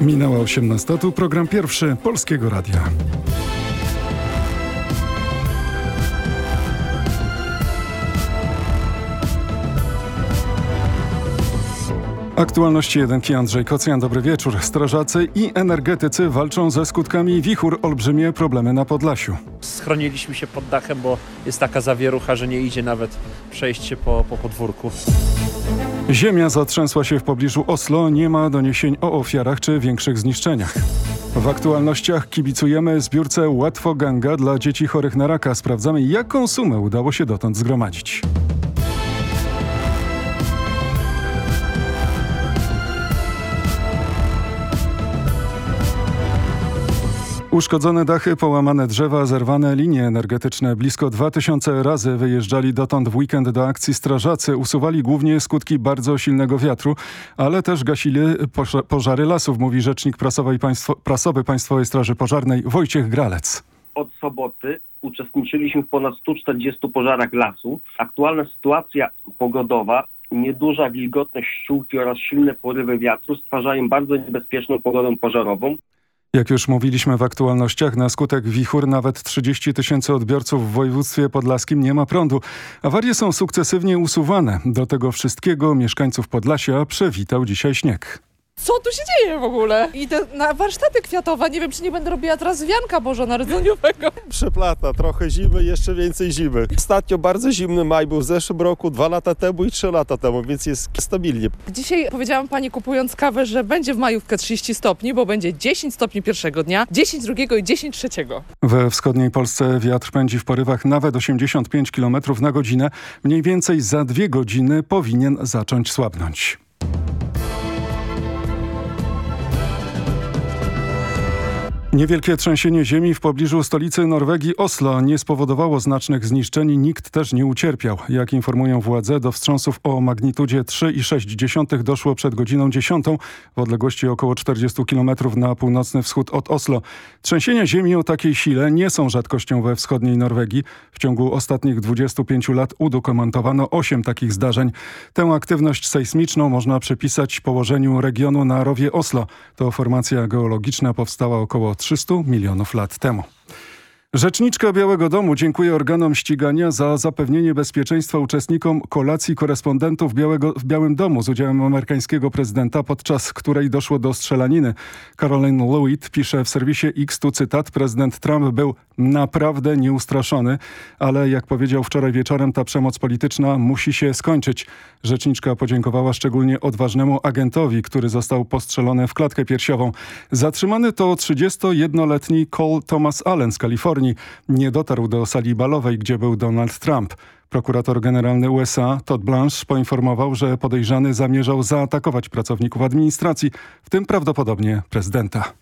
Minęła 18. Tu program pierwszy Polskiego Radia. Aktualności jedynki Andrzej Kocjan, dobry wieczór. Strażacy i energetycy walczą ze skutkami wichur. Olbrzymie problemy na Podlasiu. Schroniliśmy się pod dachem, bo jest taka zawierucha, że nie idzie nawet przejść się po, po podwórku. Ziemia zatrzęsła się w pobliżu Oslo. Nie ma doniesień o ofiarach czy większych zniszczeniach. W aktualnościach kibicujemy zbiórce Łatwo Ganga dla dzieci chorych na raka. Sprawdzamy, jaką sumę udało się dotąd zgromadzić. Uszkodzone dachy, połamane drzewa, zerwane linie energetyczne. Blisko 2000 razy wyjeżdżali dotąd w weekend do akcji strażacy. Usuwali głównie skutki bardzo silnego wiatru, ale też gasili pożary lasów, mówi rzecznik prasowej państwo, prasowy Państwowej Straży Pożarnej Wojciech Gralec. Od soboty uczestniczyliśmy w ponad 140 pożarach lasu. Aktualna sytuacja pogodowa nieduża wilgotność ściółki oraz silne porywy wiatru stwarzają bardzo niebezpieczną pogodę pożarową. Jak już mówiliśmy w aktualnościach, na skutek wichur nawet 30 tysięcy odbiorców w województwie podlaskim nie ma prądu. Awarie są sukcesywnie usuwane. Do tego wszystkiego mieszkańców Podlasia przewitał dzisiaj śnieg. Co tu się dzieje w ogóle? Idę na warsztaty kwiatowe, nie wiem czy nie będę robiła teraz wianka bożonarodzeniowego. Przeplata, trochę zimy, jeszcze więcej zimy. Ostatnio bardzo zimny maj był w zeszłym roku, dwa lata temu i trzy lata temu, więc jest stabilnie. Dzisiaj powiedziałam pani kupując kawę, że będzie w majówkę 30 stopni, bo będzie 10 stopni pierwszego dnia, 10 drugiego i 10 trzeciego. We wschodniej Polsce wiatr pędzi w porywach nawet 85 km na godzinę. Mniej więcej za dwie godziny powinien zacząć słabnąć. Niewielkie trzęsienie ziemi w pobliżu stolicy Norwegii Oslo nie spowodowało znacznych zniszczeń, nikt też nie ucierpiał. Jak informują władze, do wstrząsów o magnitudzie 3,6 doszło przed godziną 10 w odległości około 40 km na północny wschód od Oslo. Trzęsienia ziemi o takiej sile nie są rzadkością we wschodniej Norwegii. W ciągu ostatnich 25 lat udokumentowano 8 takich zdarzeń. Tę aktywność sejsmiczną można przypisać położeniu regionu na rowie Oslo. To formacja geologiczna powstała około 300 milionów lat temu. Rzeczniczka Białego Domu dziękuję organom ścigania za zapewnienie bezpieczeństwa uczestnikom kolacji korespondentów Białego, w Białym Domu z udziałem amerykańskiego prezydenta, podczas której doszło do strzelaniny. Caroline Lewitt pisze w serwisie X, tu cytat, prezydent Trump był naprawdę nieustraszony, ale jak powiedział wczoraj wieczorem, ta przemoc polityczna musi się skończyć. Rzeczniczka podziękowała szczególnie odważnemu agentowi, który został postrzelony w klatkę piersiową. Zatrzymany to 31-letni Cole Thomas Allen z Kalifornii. Nie dotarł do sali balowej, gdzie był Donald Trump. Prokurator generalny USA Todd Blanche poinformował, że podejrzany zamierzał zaatakować pracowników administracji, w tym prawdopodobnie prezydenta.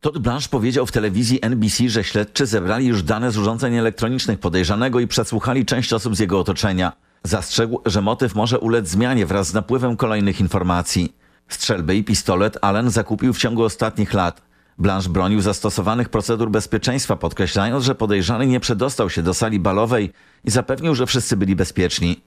Todd Blanche powiedział w telewizji NBC, że śledczy zebrali już dane z urządzeń elektronicznych podejrzanego i przesłuchali część osób z jego otoczenia. Zastrzegł, że motyw może ulec zmianie wraz z napływem kolejnych informacji. Strzelby i pistolet Allen zakupił w ciągu ostatnich lat. Blanche bronił zastosowanych procedur bezpieczeństwa, podkreślając, że podejrzany nie przedostał się do sali balowej i zapewnił, że wszyscy byli bezpieczni.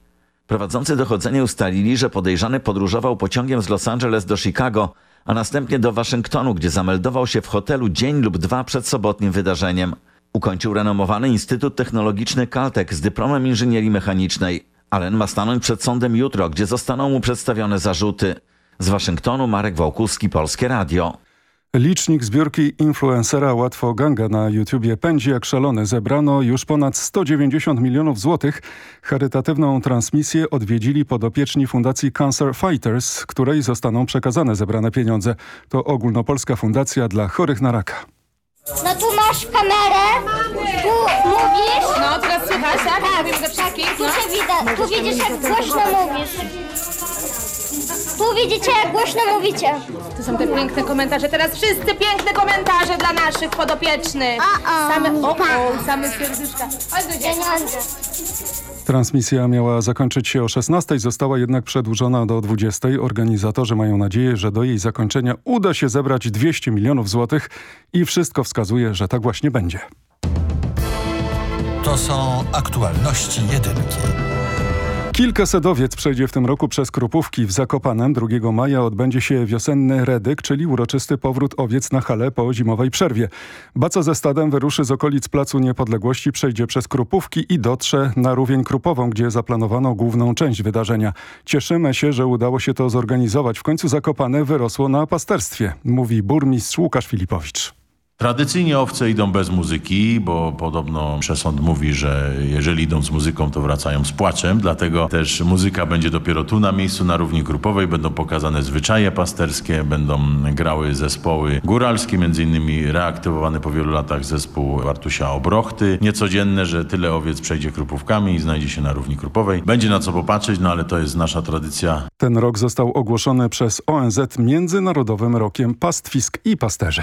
Prowadzący dochodzenie ustalili, że podejrzany podróżował pociągiem z Los Angeles do Chicago, a następnie do Waszyngtonu, gdzie zameldował się w hotelu dzień lub dwa przed sobotnim wydarzeniem. Ukończył renomowany Instytut Technologiczny Caltech z dyplomem inżynierii mechanicznej. Allen ma stanąć przed sądem jutro, gdzie zostaną mu przedstawione zarzuty. Z Waszyngtonu Marek Wałkuski, Polskie Radio. Licznik zbiórki influencera Łatwo Ganga na YouTubie pędzi jak szalony. Zebrano już ponad 190 milionów złotych. Charytatywną transmisję odwiedzili podopieczni Fundacji Cancer Fighters, której zostaną przekazane zebrane pieniądze. To ogólnopolska fundacja dla chorych na raka. No tu masz kamerę, tu mówisz. No, teraz słychać, tak? Tak, wszystkich, Tu no. cię widać, tu widzisz jak głośno mówisz. Tu widzicie jak głośno mówicie. To są te piękne komentarze. Teraz wszyscy piękne komentarze dla naszych podopiecznych. O-o. Same, o, o, same serduszka. Dzieci. Pieniądze. Transmisja miała zakończyć się o 16, została jednak przedłużona do 20. Organizatorzy mają nadzieję, że do jej zakończenia uda się zebrać 200 milionów złotych i wszystko wskazuje, że tak właśnie będzie. To są aktualności jedynki. Kilkaset owiec przejdzie w tym roku przez Krupówki. W Zakopanem 2 maja odbędzie się wiosenny redyk, czyli uroczysty powrót owiec na hale po zimowej przerwie. Baca ze stadem wyruszy z okolic Placu Niepodległości, przejdzie przez Krupówki i dotrze na Rówień Krupową, gdzie zaplanowano główną część wydarzenia. Cieszymy się, że udało się to zorganizować. W końcu Zakopane wyrosło na pasterstwie, mówi burmistrz Łukasz Filipowicz. Tradycyjnie owce idą bez muzyki, bo podobno przesąd mówi, że jeżeli idą z muzyką, to wracają z płaczem. Dlatego też muzyka będzie dopiero tu na miejscu, na równi grupowej. Będą pokazane zwyczaje pasterskie, będą grały zespoły góralskie, między innymi reaktywowany po wielu latach zespół Artusia Obrochty. Niecodzienne, że tyle owiec przejdzie krupówkami i znajdzie się na równi grupowej. Będzie na co popatrzeć, no ale to jest nasza tradycja. Ten rok został ogłoszony przez ONZ Międzynarodowym Rokiem Pastwisk i Pasterzy.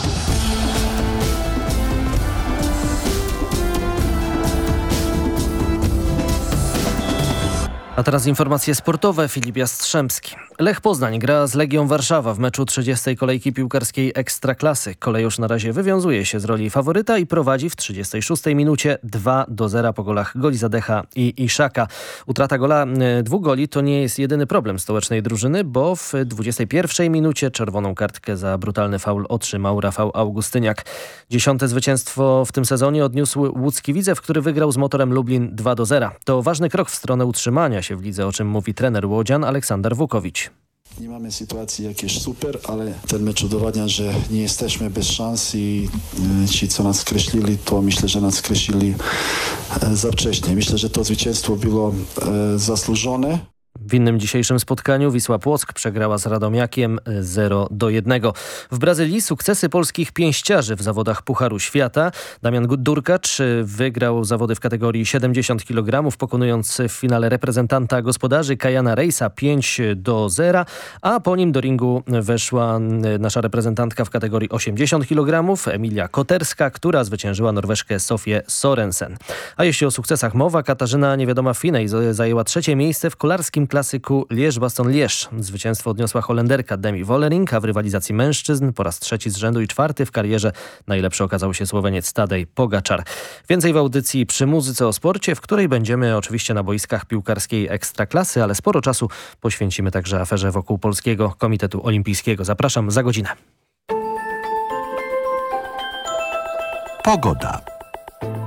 A teraz informacje sportowe. Filip Jastrzębski. Lech Poznań gra z Legią Warszawa w meczu 30. kolejki piłkarskiej Ekstraklasy. Kolejusz na razie wywiązuje się z roli faworyta i prowadzi w 36 minucie 2 do 0 po golach Goli Zadecha i Iszaka. Utrata gola e, dwóch goli to nie jest jedyny problem stołecznej drużyny, bo w 21 minucie czerwoną kartkę za brutalny faul otrzymał Rafał Augustyniak. Dziesiąte zwycięstwo w tym sezonie odniósł łódzki Widzew, który wygrał z motorem Lublin 2 do 0. To ważny krok w stronę utrzymania się w lidze, o czym mówi trener Łodzian Aleksander Wukowicz. Nie mamy sytuacji jakieś super, ale ten mecz udowadnia, że nie jesteśmy bez szans i e, ci, co nas skreślili, to myślę, że nas skreślili e, za wcześnie. Myślę, że to zwycięstwo było e, zasłużone. W innym dzisiejszym spotkaniu Wisła Płock przegrała z Radomiakiem 0 do 1. W Brazylii sukcesy polskich pięściarzy w zawodach Pucharu Świata. Damian Durkacz wygrał zawody w kategorii 70 kg, pokonując w finale reprezentanta gospodarzy Kajana Rejsa 5 do 0, a po nim do ringu weszła nasza reprezentantka w kategorii 80 kg, Emilia Koterska, która zwyciężyła Norweszkę Sofię Sorensen. A jeśli o sukcesach mowa, Katarzyna Niewiadoma Finej zajęła trzecie miejsce w kolarskim klasyku Lierz-Baston-Lierz. Zwycięstwo odniosła Holenderka Demi Wollering, a w rywalizacji mężczyzn po raz trzeci z rzędu i czwarty w karierze najlepszy okazał się Słoweniec Tadej Pogaczar. Więcej w audycji przy muzyce o sporcie, w której będziemy oczywiście na boiskach piłkarskiej Ekstraklasy, ale sporo czasu poświęcimy także aferze wokół Polskiego Komitetu Olimpijskiego. Zapraszam za godzinę. Pogoda.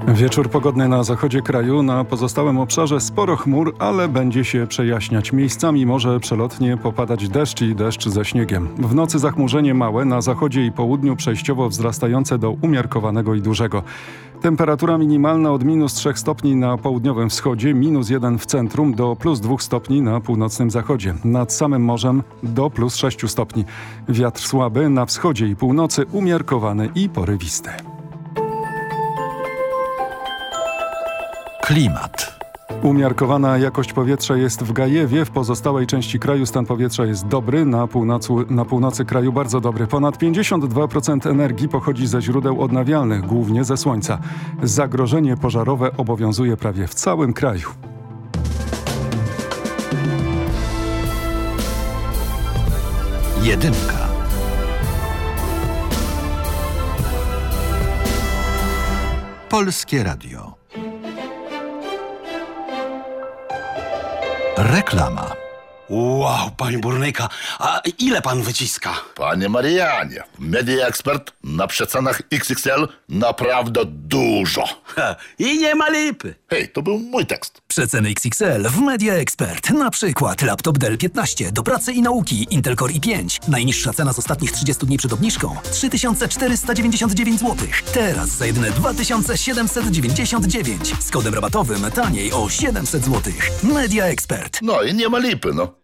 Wieczór pogodny na zachodzie kraju, na pozostałym obszarze sporo chmur, ale będzie się przejaśniać. Miejscami może przelotnie popadać deszcz i deszcz ze śniegiem. W nocy zachmurzenie małe, na zachodzie i południu przejściowo wzrastające do umiarkowanego i dużego. Temperatura minimalna od minus 3 stopni na południowym wschodzie, minus 1 w centrum do plus 2 stopni na północnym zachodzie. Nad samym morzem do plus 6 stopni. Wiatr słaby na wschodzie i północy umiarkowany i porywisty. Klimat. Umiarkowana jakość powietrza jest w Gajewie, w pozostałej części kraju stan powietrza jest dobry, na północy, na północy kraju bardzo dobry. Ponad 52% energii pochodzi ze źródeł odnawialnych, głównie ze słońca. Zagrożenie pożarowe obowiązuje prawie w całym kraju. Jedynka. Polskie Radio. Reklama. Wow, panie burnyka, a ile pan wyciska? Panie Marianie, Media Expert na przecenach XXL naprawdę dużo. Ha, I nie ma lipy. Hej, to był mój tekst. Przeceny XXL w Media Expert. Na przykład laptop Dell 15 do pracy i nauki Intel Core i5. Najniższa cena z ostatnich 30 dni przed obniżką 3499 zł. Teraz za jedyne 2799. Z kodem rabatowym taniej o 700 zł. Media Expert. No i nie ma lipy, no.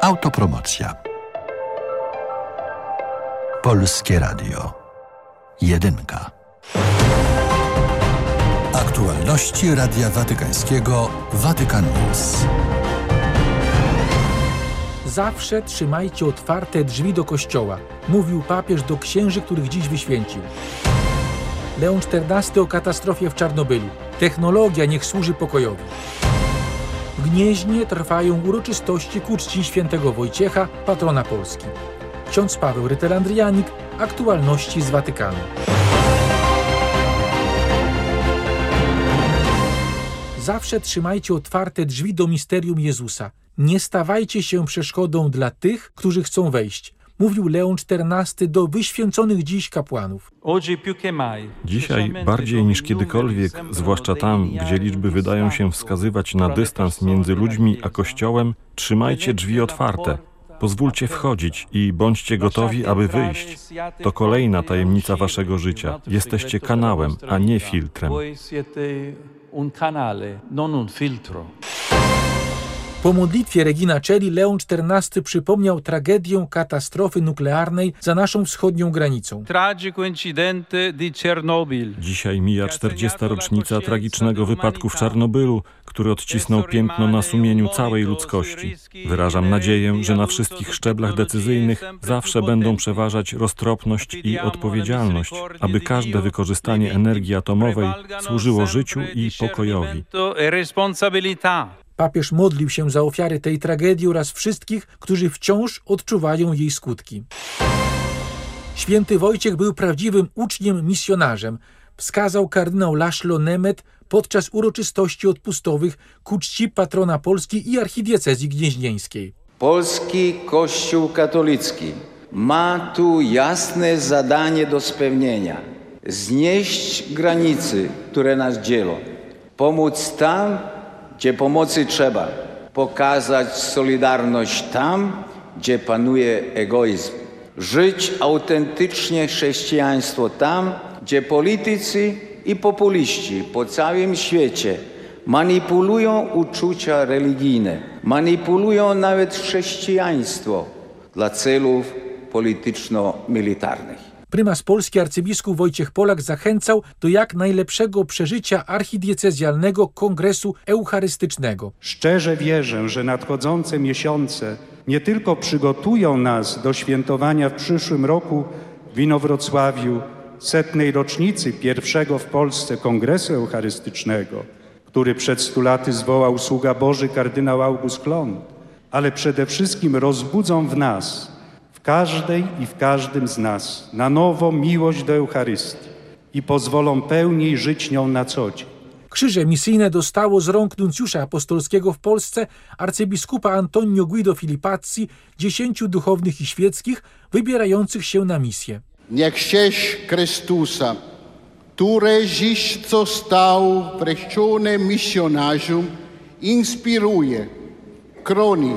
Autopromocja. Polskie Radio. Jedynka. Aktualności Radia Watykańskiego Watykan News. Zawsze trzymajcie otwarte drzwi do kościoła, mówił papież do księży, których dziś wyświęcił. Leon XIV o katastrofie w Czarnobylu. Technologia niech służy pokojowi. W Gnieźnie trwają uroczystości ku czci świętego Wojciecha, patrona Polski. Ksiądz Paweł Rytelandrianik, aktualności z Watykanu. Zawsze trzymajcie otwarte drzwi do misterium Jezusa. Nie stawajcie się przeszkodą dla tych, którzy chcą wejść. Mówił Leon XIV do wyświęconych dziś kapłanów. Dzisiaj bardziej niż kiedykolwiek, zwłaszcza tam, gdzie liczby wydają się wskazywać na dystans między ludźmi a Kościołem, trzymajcie drzwi otwarte. Pozwólcie wchodzić i bądźcie gotowi, aby wyjść. To kolejna tajemnica waszego życia. Jesteście kanałem, a nie filtrem. Po modlitwie Regina Celi Leon XIV przypomniał tragedię katastrofy nuklearnej za naszą wschodnią granicą. Dzisiaj mija 40. rocznica tragicznego wypadku w Czarnobylu, który odcisnął piętno na sumieniu całej ludzkości. Wyrażam nadzieję, że na wszystkich szczeblach decyzyjnych zawsze będą przeważać roztropność i odpowiedzialność, aby każde wykorzystanie energii atomowej służyło życiu i pokojowi. Papież modlił się za ofiary tej tragedii oraz wszystkich, którzy wciąż odczuwają jej skutki. Święty Wojciech był prawdziwym uczniem misjonarzem, wskazał kardynał Laszlo Nemet podczas uroczystości odpustowych ku czci patrona Polski i archidiecezji gnieźnieńskiej. Polski Kościół katolicki ma tu jasne zadanie do spełnienia. Znieść granice, które nas dzielą. Pomóc tam, gdzie pomocy trzeba. Pokazać solidarność tam, gdzie panuje egoizm. Żyć autentycznie chrześcijaństwo tam, gdzie politycy i populiści po całym świecie manipulują uczucia religijne, manipulują nawet chrześcijaństwo dla celów polityczno-militarnych. Prymas Polski arcybiskup Wojciech Polak zachęcał do jak najlepszego przeżycia archidiecezjalnego kongresu eucharystycznego. Szczerze wierzę, że nadchodzące miesiące nie tylko przygotują nas do świętowania w przyszłym roku w Inowrocławiu setnej rocznicy pierwszego w Polsce Kongresu Eucharystycznego, który przed stu laty zwołał sługa Boży kardynał August Klont, ale przede wszystkim rozbudzą w nas, w każdej i w każdym z nas, na nowo miłość do Eucharystii i pozwolą pełniej żyć nią na co dzień. Krzyże misyjne dostało z rąk nuncjusza apostolskiego w Polsce arcybiskupa Antonio Guido Filipazzi dziesięciu duchownych i świeckich wybierających się na misję. Niech cześć Chrystusa, który dziś został wreszczonym misjonarzem, inspiruje, chroni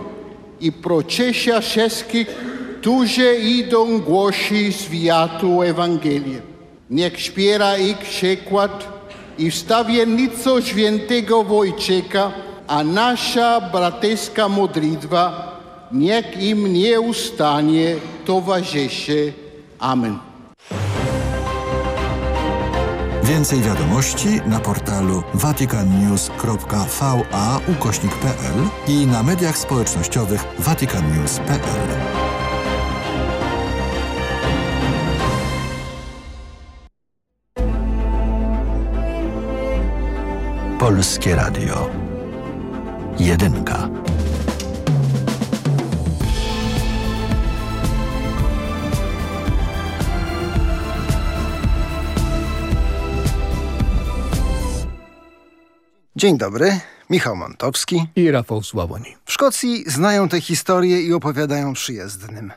i prociesia wszystkich, którzy idą głosić światu Ewangelię. Niech wspiera ich przykład i wstawiennicą świętego Wojciecha a nasza braterska modlitwa niech im nieustannie towarzyszy. Amen. Więcej wiadomości na portalu vaticannews.va i na mediach społecznościowych vaticannews.pl. Polskie Radio. Jedynka. Dzień dobry, Michał Montowski i Rafał Sławoni. W Szkocji znają tę historię i opowiadają przyjezdnym.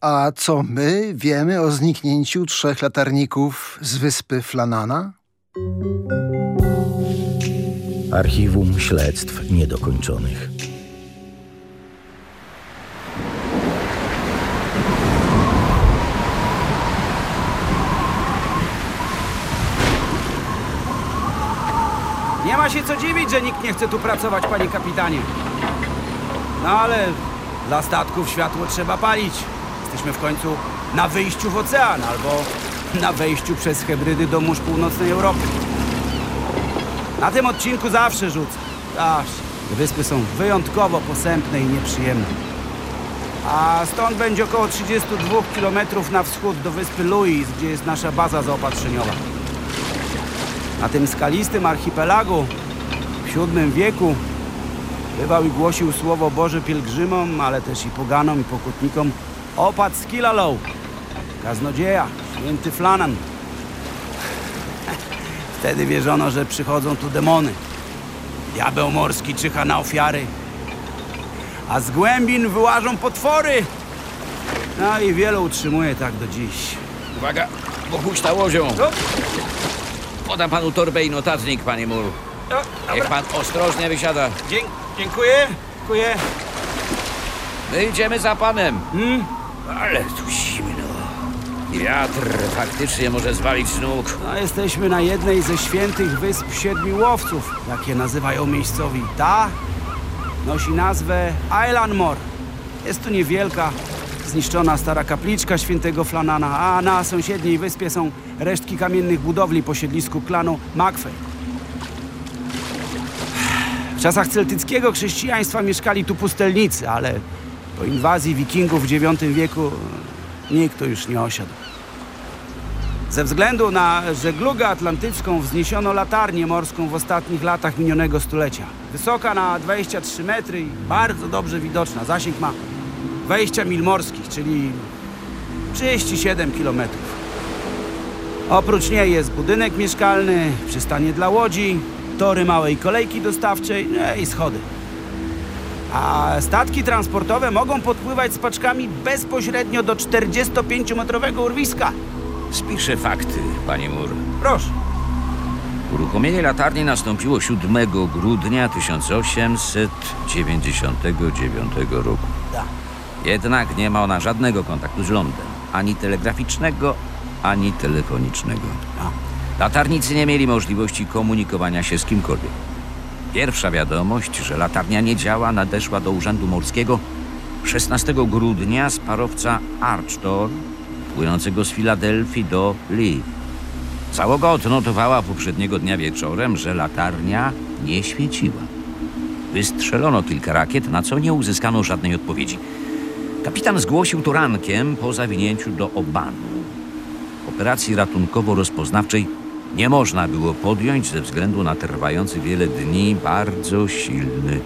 A co my wiemy o zniknięciu trzech latarników z wyspy Flanana? Archiwum Śledztw Niedokończonych. Nie ma się co dziwić, że nikt nie chce tu pracować, panie kapitanie. No ale dla statków światło trzeba palić. Jesteśmy w końcu na wyjściu w ocean albo na wejściu przez hybrydy do mórz północnej Europy. Na tym odcinku zawsze rzucę. Zawsze. Wyspy są wyjątkowo posępne i nieprzyjemne. A stąd będzie około 32 km na wschód do wyspy Louis, gdzie jest nasza baza zaopatrzeniowa. Na tym skalistym archipelagu w VII wieku bywał i głosił Słowo Boże pielgrzymom, ale też i poganom i pokutnikom opat z Killalow, kaznodzieja, święty Flanan. Wtedy wierzono, że przychodzą tu demony. Diabeł morski czyha na ofiary, a z głębin wyłażą potwory. No i wielu utrzymuje tak do dziś. Uwaga, bo huśta łozią. Podam panu torbę i notatnik, panie Mur. Niech pan ostrożnie wysiada. Dzie dziękuję, dziękuję. My idziemy za panem. Hmm? Ale tu zimno. I wiatr faktycznie może zwalić nóg. No, jesteśmy na jednej ze świętych wysp siedmiu łowców, jak je nazywają miejscowi. Ta nosi nazwę Island Mor. Jest tu niewielka, zniszczona stara kapliczka świętego Flanana, a na sąsiedniej wyspie są resztki kamiennych budowli po siedlisku klanu Macfay. W czasach celtyckiego chrześcijaństwa mieszkali tu pustelnicy, ale po inwazji wikingów w IX wieku nikt tu już nie osiadł. Ze względu na żeglugę atlantycką wzniesiono latarnię morską w ostatnich latach minionego stulecia. Wysoka na 23 metry i bardzo dobrze widoczna. Zasięg ma 20 mil morskich, czyli 37 kilometrów. Oprócz niej jest budynek mieszkalny, przystanie dla łodzi, tory małej kolejki dostawczej no i schody. A statki transportowe mogą podpływać z paczkami bezpośrednio do 45-metrowego urwiska. Spiszę fakty, panie Mur. Proszę. Uruchomienie latarni nastąpiło 7 grudnia 1899 roku. Tak. Jednak nie ma ona żadnego kontaktu z lądem, ani telegraficznego, ani telefonicznego. Latarnicy nie mieli możliwości komunikowania się z kimkolwiek. Pierwsza wiadomość, że latarnia nie działa, nadeszła do Urzędu Morskiego 16 grudnia z parowca Archtor, płynącego z Filadelfii do Lee. Załoga odnotowała poprzedniego dnia wieczorem, że latarnia nie świeciła. Wystrzelono kilka rakiet, na co nie uzyskano żadnej odpowiedzi. Kapitan zgłosił to rankiem po zawinięciu do Obanu. Operacji ratunkowo-rozpoznawczej nie można było podjąć ze względu na trwający wiele dni bardzo silny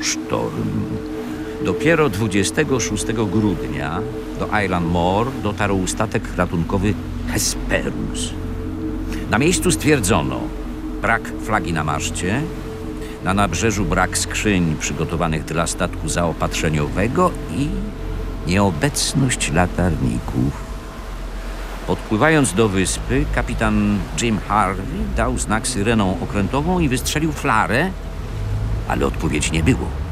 sztorm. Dopiero 26 grudnia do Island Moor dotarł statek ratunkowy Hesperus. Na miejscu stwierdzono brak flagi na maszcie, na nabrzeżu brak skrzyń przygotowanych dla statku zaopatrzeniowego i nieobecność latarników. Podpływając do wyspy, kapitan Jim Harvey dał znak syreną okrętową i wystrzelił flarę, ale odpowiedzi nie było.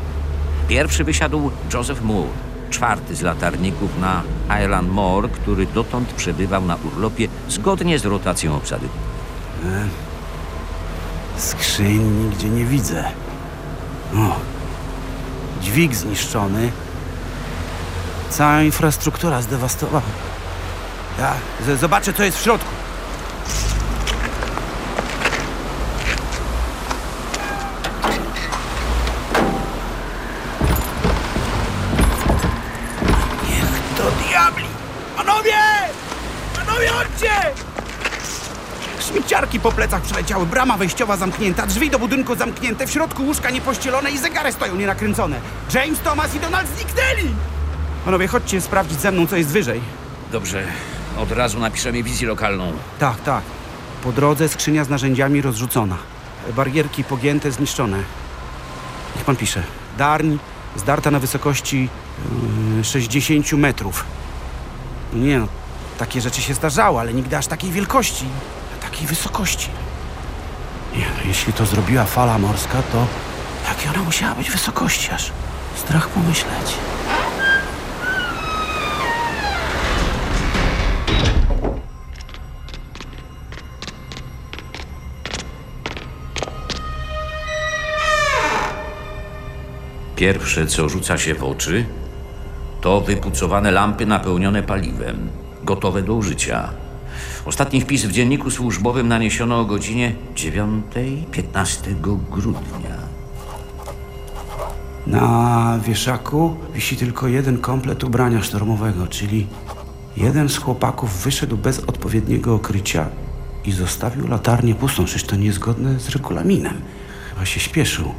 Pierwszy wysiadł Joseph Moore, czwarty z latarników na Island Moor, który dotąd przebywał na urlopie zgodnie z rotacją obsady. E, skrzyń nigdzie nie widzę. O, dźwig zniszczony. Cała infrastruktura zdewastowana. Ja zobaczę, co jest w środku. Niech to diabli! Panowie! Panowie, chodźcie! Śmieciarki po plecach przeleciały, brama wejściowa zamknięta, drzwi do budynku zamknięte, w środku łóżka niepościelone i zegary stoją nienakręcone. James, Thomas i Donald zniknęli! Panowie, chodźcie sprawdzić ze mną, co jest wyżej. Dobrze, od razu napiszemy wizję lokalną. Tak, tak. Po drodze skrzynia z narzędziami rozrzucona. Barierki pogięte, zniszczone. Niech pan pisze. Darń zdarta na wysokości yy, 60 metrów. Nie no, takie rzeczy się zdarzały, ale nigdy aż takiej wielkości, takiej wysokości. Nie no, jeśli to zrobiła fala morska, to jakie ona musiała być wysokości aż? Strach pomyśleć. Pierwsze, co rzuca się w oczy, to wypucowane lampy napełnione paliwem, gotowe do użycia. Ostatni wpis w dzienniku służbowym naniesiono o godzinie 9.15 grudnia. Na wieszaku wisi tylko jeden komplet ubrania sztormowego, czyli jeden z chłopaków wyszedł bez odpowiedniego okrycia i zostawił latarnię pustą. Przecież to niezgodne z regulaminem. Chyba się śpieszył.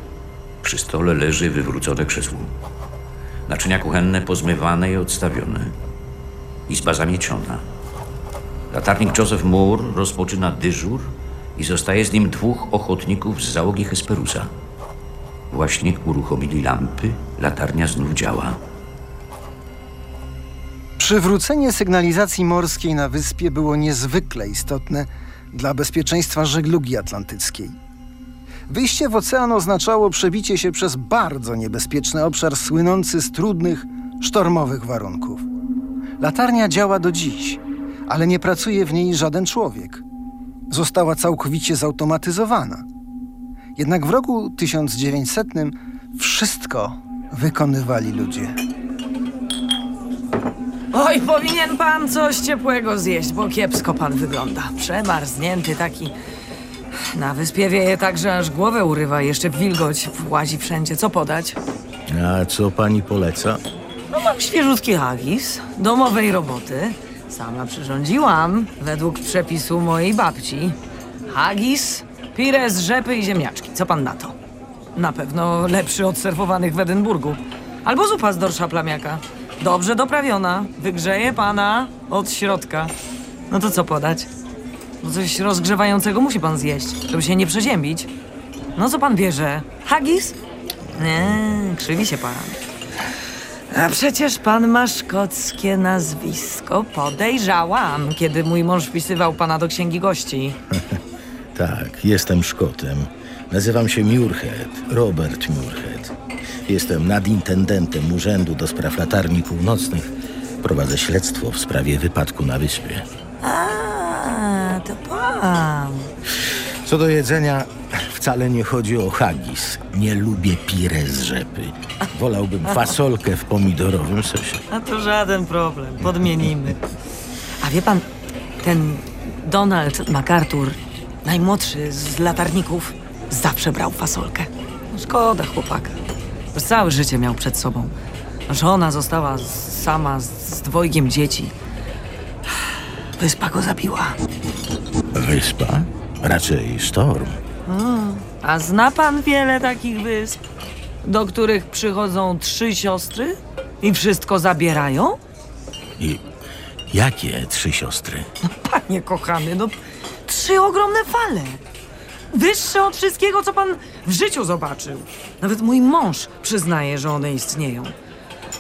Przy stole leży wywrócone krzesło. Naczynia kuchenne pozmywane i odstawione. Izba zamieciona. Latarnik Joseph Moore rozpoczyna dyżur i zostaje z nim dwóch ochotników z załogi Hesperusa. Właśnie uruchomili lampy, latarnia znów działa. Przywrócenie sygnalizacji morskiej na wyspie było niezwykle istotne dla bezpieczeństwa żeglugi atlantyckiej. Wyjście w ocean oznaczało przebicie się przez bardzo niebezpieczny obszar słynący z trudnych, sztormowych warunków. Latarnia działa do dziś, ale nie pracuje w niej żaden człowiek. Została całkowicie zautomatyzowana. Jednak w roku 1900 wszystko wykonywali ludzie. Oj, powinien pan coś ciepłego zjeść, bo kiepsko pan wygląda. Przemarznięty taki. Na wyspie wieje tak, że aż głowę urywa, jeszcze wilgoć włazi wszędzie. Co podać? A co pani poleca? No mam świeżutki hagis, domowej roboty. Sama przyrządziłam, według przepisu mojej babci. Hagis, pire z rzepy i ziemniaczki. Co pan na to? Na pewno lepszy od serwowanych w Edynburgu. Albo zupa z dorsza plamiaka. Dobrze doprawiona, wygrzeje pana od środka. No to co podać? Coś rozgrzewającego musi pan zjeść, żeby się nie przeziębić. No co pan bierze? Hagis? Nie, krzywi się pan. A przecież pan ma szkockie nazwisko. Podejrzałam, kiedy mój mąż wpisywał pana do księgi gości. Tak, jestem Szkotem. Nazywam się Muirhead, Robert Muirhead. Jestem nadintendentem Urzędu do Spraw Latarni Północnych. Prowadzę śledztwo w sprawie wypadku na wyspie. A, to pan. Co do jedzenia, wcale nie chodzi o haggis. Nie lubię pire z rzepy. Wolałbym fasolkę w pomidorowym sosie. A to żaden problem, podmienimy. A wie pan, ten Donald MacArthur, najmłodszy z latarników, zawsze brał fasolkę. Szkoda chłopaka. Całe życie miał przed sobą. Żona została sama z, z dwojgiem dzieci. Wyspa go zabiła. Wyspa? Raczej sztorm. A, a zna pan wiele takich wysp, do których przychodzą trzy siostry i wszystko zabierają? I jakie trzy siostry? Panie kochany, no trzy ogromne fale. Wyższe od wszystkiego, co pan w życiu zobaczył. Nawet mój mąż przyznaje, że one istnieją.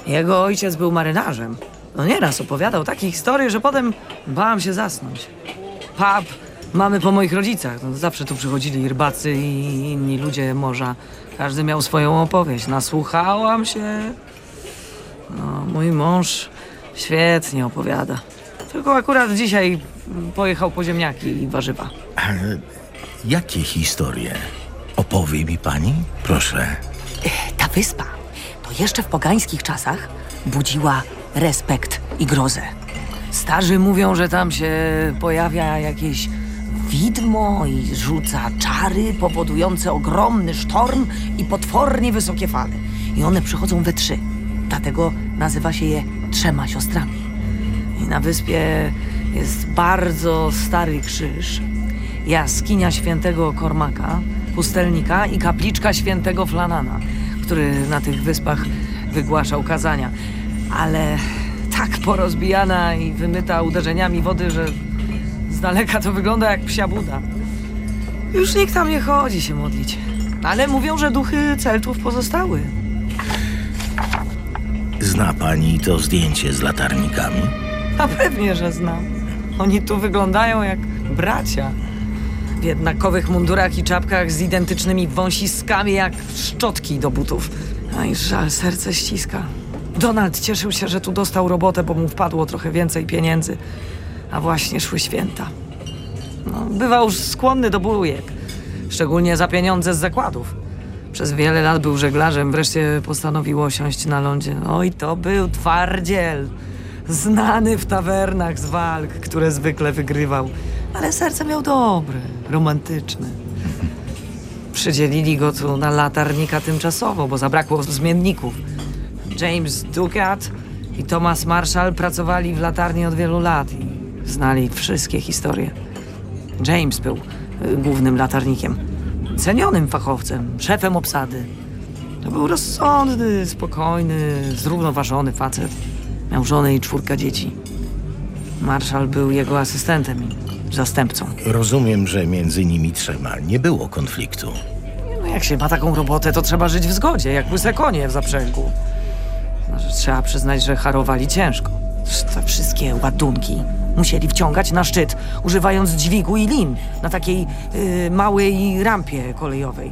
Jego ojciec był marynarzem. No nieraz opowiadał takie historie, że potem bałam się zasnąć. Pub mamy po moich rodzicach. No, zawsze tu przychodzili rybacy i inni ludzie morza. Każdy miał swoją opowieść. Nasłuchałam się. No, mój mąż świetnie opowiada. Tylko akurat dzisiaj pojechał po ziemniaki i warzywa. Ale jakie historie? Opowie mi pani? Proszę. wyspa to jeszcze w pogańskich czasach budziła respekt i grozę. Starzy mówią, że tam się pojawia jakieś widmo i rzuca czary powodujące ogromny sztorm i potwornie wysokie fale. I one przychodzą we trzy. Dlatego nazywa się je trzema siostrami. I na wyspie jest bardzo stary krzyż, jaskinia świętego Kormaka, pustelnika i kapliczka świętego Flanana, który na tych wyspach wygłaszał kazania. Ale tak porozbijana i wymyta uderzeniami wody, że daleka to wygląda jak psia buda. Już nikt tam nie chodzi się modlić. Ale mówią, że duchy Celtów pozostały. Zna pani to zdjęcie z latarnikami? A pewnie, że znam. Oni tu wyglądają jak bracia. W jednakowych mundurach i czapkach z identycznymi wąsiskami jak szczotki do butów. A i żal, serce ściska. Donald cieszył się, że tu dostał robotę, bo mu wpadło trochę więcej pieniędzy. A właśnie szły święta. No, bywał skłonny do bujek. Szczególnie za pieniądze z zakładów. Przez wiele lat był żeglarzem, wreszcie postanowił osiąść na lądzie. Oj, to był twardziel. Znany w tawernach z walk, które zwykle wygrywał. Ale serce miał dobre, romantyczne. Przydzielili go tu na latarnika tymczasowo, bo zabrakło zmienników. James Ducat i Thomas Marshall pracowali w latarni od wielu lat znali wszystkie historie. James był y, głównym latarnikiem. Cenionym fachowcem, szefem obsady. To był rozsądny, spokojny, zrównoważony facet. Miał żonę i czwórka dzieci. Marszal był jego asystentem i zastępcą. Rozumiem, że między nimi trzema nie było konfliktu. No jak się ma taką robotę, to trzeba żyć w zgodzie, jak łyse konie w zaprzęgu. No, trzeba przyznać, że harowali ciężko. Te wszystkie ładunki musieli wciągać na szczyt, używając dźwigu i lin na takiej y, małej rampie kolejowej.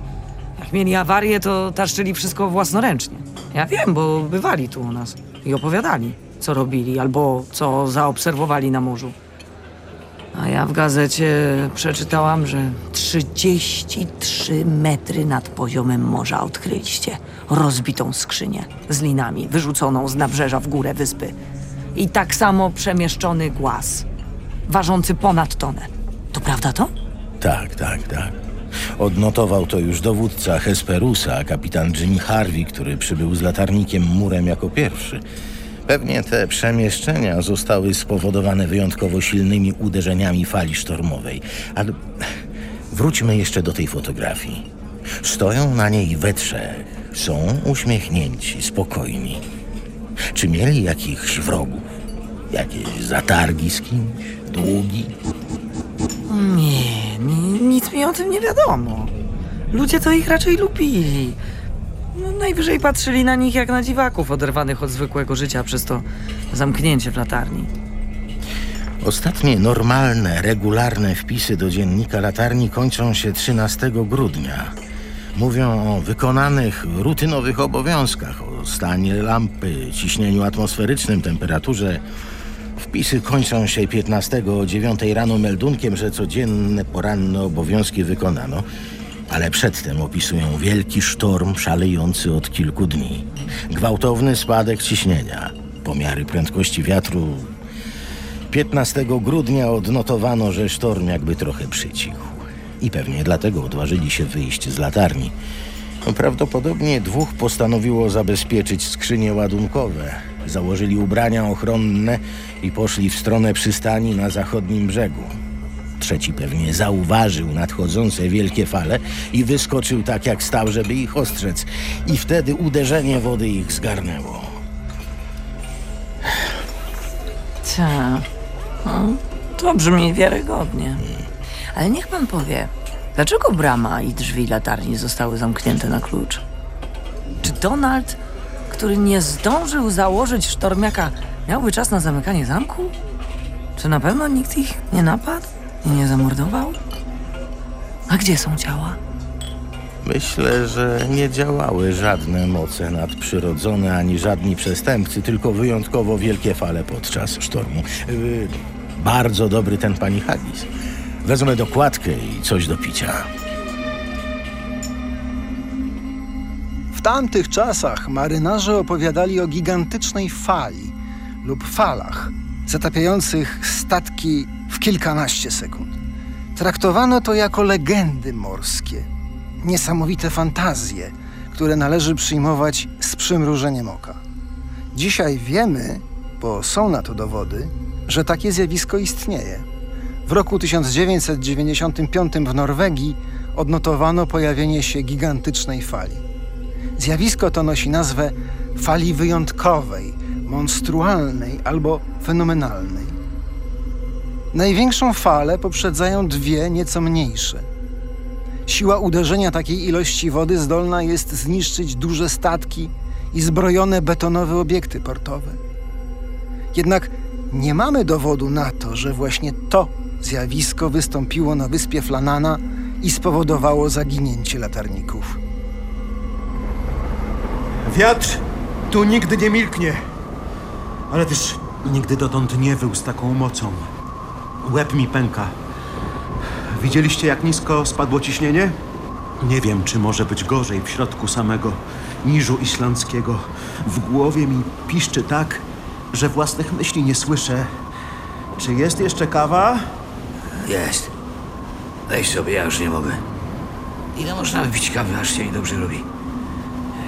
Jak mieli awarię, to taszczyli wszystko własnoręcznie. Ja wiem, bo bywali tu u nas i opowiadali, co robili albo co zaobserwowali na morzu. A ja w gazecie przeczytałam, że 33 metry nad poziomem morza odkryliście rozbitą skrzynię z linami wyrzuconą z nabrzeża w górę wyspy. I tak samo przemieszczony głaz, ważący ponad tonę. To prawda to? Tak, tak, tak. Odnotował to już dowódca Hesperusa, kapitan Jim Harvey, który przybył z latarnikiem murem jako pierwszy. Pewnie te przemieszczenia zostały spowodowane wyjątkowo silnymi uderzeniami fali sztormowej. Ale wróćmy jeszcze do tej fotografii. Stoją na niej we trzech. Są uśmiechnięci, spokojni. Czy mieli jakichś wrogów? Jakieś zatargi z kimś? Długi? Nie, ni- nic mi o tym nie wiadomo. Ludzie to ich raczej lubili. No, najwyżej patrzyli na nich jak na dziwaków oderwanych od zwykłego życia przez to zamknięcie w latarni. Ostatnie normalne, regularne wpisy do dziennika latarni kończą się 13 grudnia. Mówią o wykonanych rutynowych obowiązkach, o stanie lampy, ciśnieniu atmosferycznym, temperaturze. Wpisy kończą się 15 o 9 rano meldunkiem, że codzienne poranne obowiązki wykonano, ale przedtem opisują wielki sztorm szalejący od kilku dni. Gwałtowny spadek ciśnienia, pomiary prędkości wiatru 15 grudnia odnotowano, że sztorm jakby trochę przycichł. I pewnie dlatego odważyli się wyjść z latarni. No, Prawdopodobnie dwóch postanowiło zabezpieczyć skrzynie ładunkowe. Założyli ubrania ochronne i poszli w stronę przystani na zachodnim brzegu. Trzeci pewnie zauważył nadchodzące wielkie fale i wyskoczył tak jak stał, żeby ich ostrzec. I wtedy uderzenie wody ich zgarnęło. Ta. No, to brzmi wiarygodnie. Ale niech pan powie, dlaczego brama i drzwi latarni zostały zamknięte na klucz? Czy Donald, który nie zdążył założyć sztormiaka, miałby czas na zamykanie zamku? Czy na pewno nikt ich nie napadł i nie zamordował? A gdzie są ciała? Myślę, że nie działały żadne moce nadprzyrodzone ani żadni przestępcy, tylko wyjątkowo wielkie fale podczas sztormu. Yy, bardzo dobry ten pani Haggis. Wezmę dokładkę i coś do picia. Tamtych czasach marynarze opowiadali o gigantycznej fali lub falach zatapiających statki w kilkanaście sekund. Traktowano to jako legendy morskie, niesamowite fantazje, które należy przyjmować z przymrużeniem oka. Dzisiaj wiemy, bo są na to dowody, że takie zjawisko istnieje. W roku 1995 w Norwegii odnotowano pojawienie się gigantycznej fali. Zjawisko to nosi nazwę fali wyjątkowej, monstrualnej albo fenomenalnej. Największą falę poprzedzają dwie nieco mniejsze. Siła uderzenia takiej ilości wody zdolna jest zniszczyć duże statki i zbrojone betonowe obiekty portowe. Jednak nie mamy dowodu na to, że właśnie to zjawisko wystąpiło na wyspie Flanana i spowodowało zaginięcie latarników. Wiatr tu nigdy nie milknie, ale też nigdy dotąd nie wył z taką mocą. Łeb mi pęka. Widzieliście, jak nisko spadło ciśnienie? Nie wiem, czy może być gorzej w środku samego niżu islandzkiego. W głowie mi piszczy tak, że własnych myśli nie słyszę. Czy jest jeszcze kawa? Jest. Weź sobie, ja już nie mogę. Ile można wypić kawy, aż się i dobrze robi?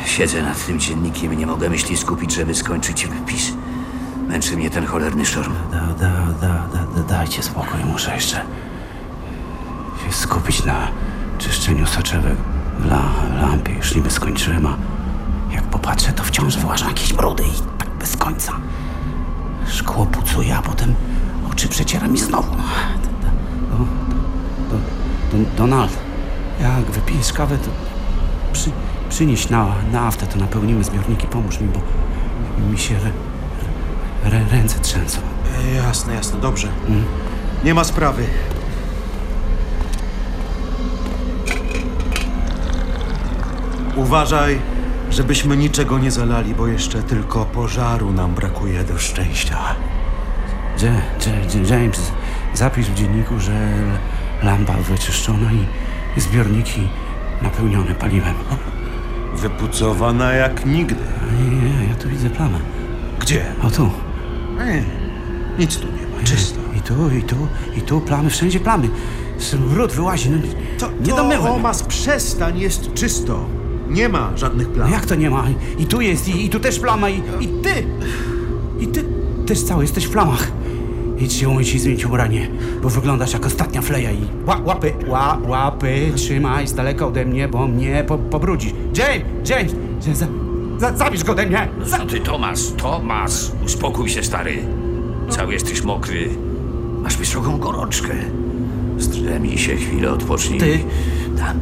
Siedzę nad tym dziennikiem i nie mogę myśli skupić, żeby skończyć wypis. Męczy mnie ten cholerny sztorm. Da, da, da, da, da, dajcie spokój, muszę jeszcze się skupić na czyszczeniu soczewek w, la, lampie. Już niby skończyłem, a jak popatrzę, to wciąż wyłażą jakieś brudy i tak bez końca. Szkło pucuje, a potem oczy przeciera mi znowu. Do, do, do, Donald, jak wypijesz kawę, to przy, przynieś na, na aftę, to napełnimy zbiorniki, pomóż mi, bo mi się re, re, ręce trzęsą. E, jasne, jasne, dobrze. Nie ma sprawy. Uważaj, żebyśmy niczego nie zalali, bo jeszcze tylko pożaru nam brakuje do szczęścia. James, zapisz w dzienniku, że lampa wyczyszczona i zbiorniki napełnione paliwem. Wypucowana jak nigdy. Nie, ja tu widzę plamę. Gdzie? O tu. Nie, nic tu nie ma, czysto. I tu, i tu, i tu plamy, wszędzie plamy. Brud wyłazi, no To, nie to domyłem. Omas, przestań, jest czysto. Nie ma żadnych plam. No jak to nie ma? I tu jest, i, i tu też plama, i, i ty! I ty też cały jesteś w plamach. Idź się umyć i zmienić ubranie, bo wyglądasz jak ostatnia fleja i ła, łapy, ła, łapy, trzymaj z daleka ode mnie, bo mnie po, pobrudzisz. James, James, za, za, zabierz go ode mnie! No co ty, Tomas, Tomas, uspokój się, stary. Cały jesteś mokry. Masz wysoką gorączkę. Zdrzemnij się chwilę, odpocznij. Ty? Dam,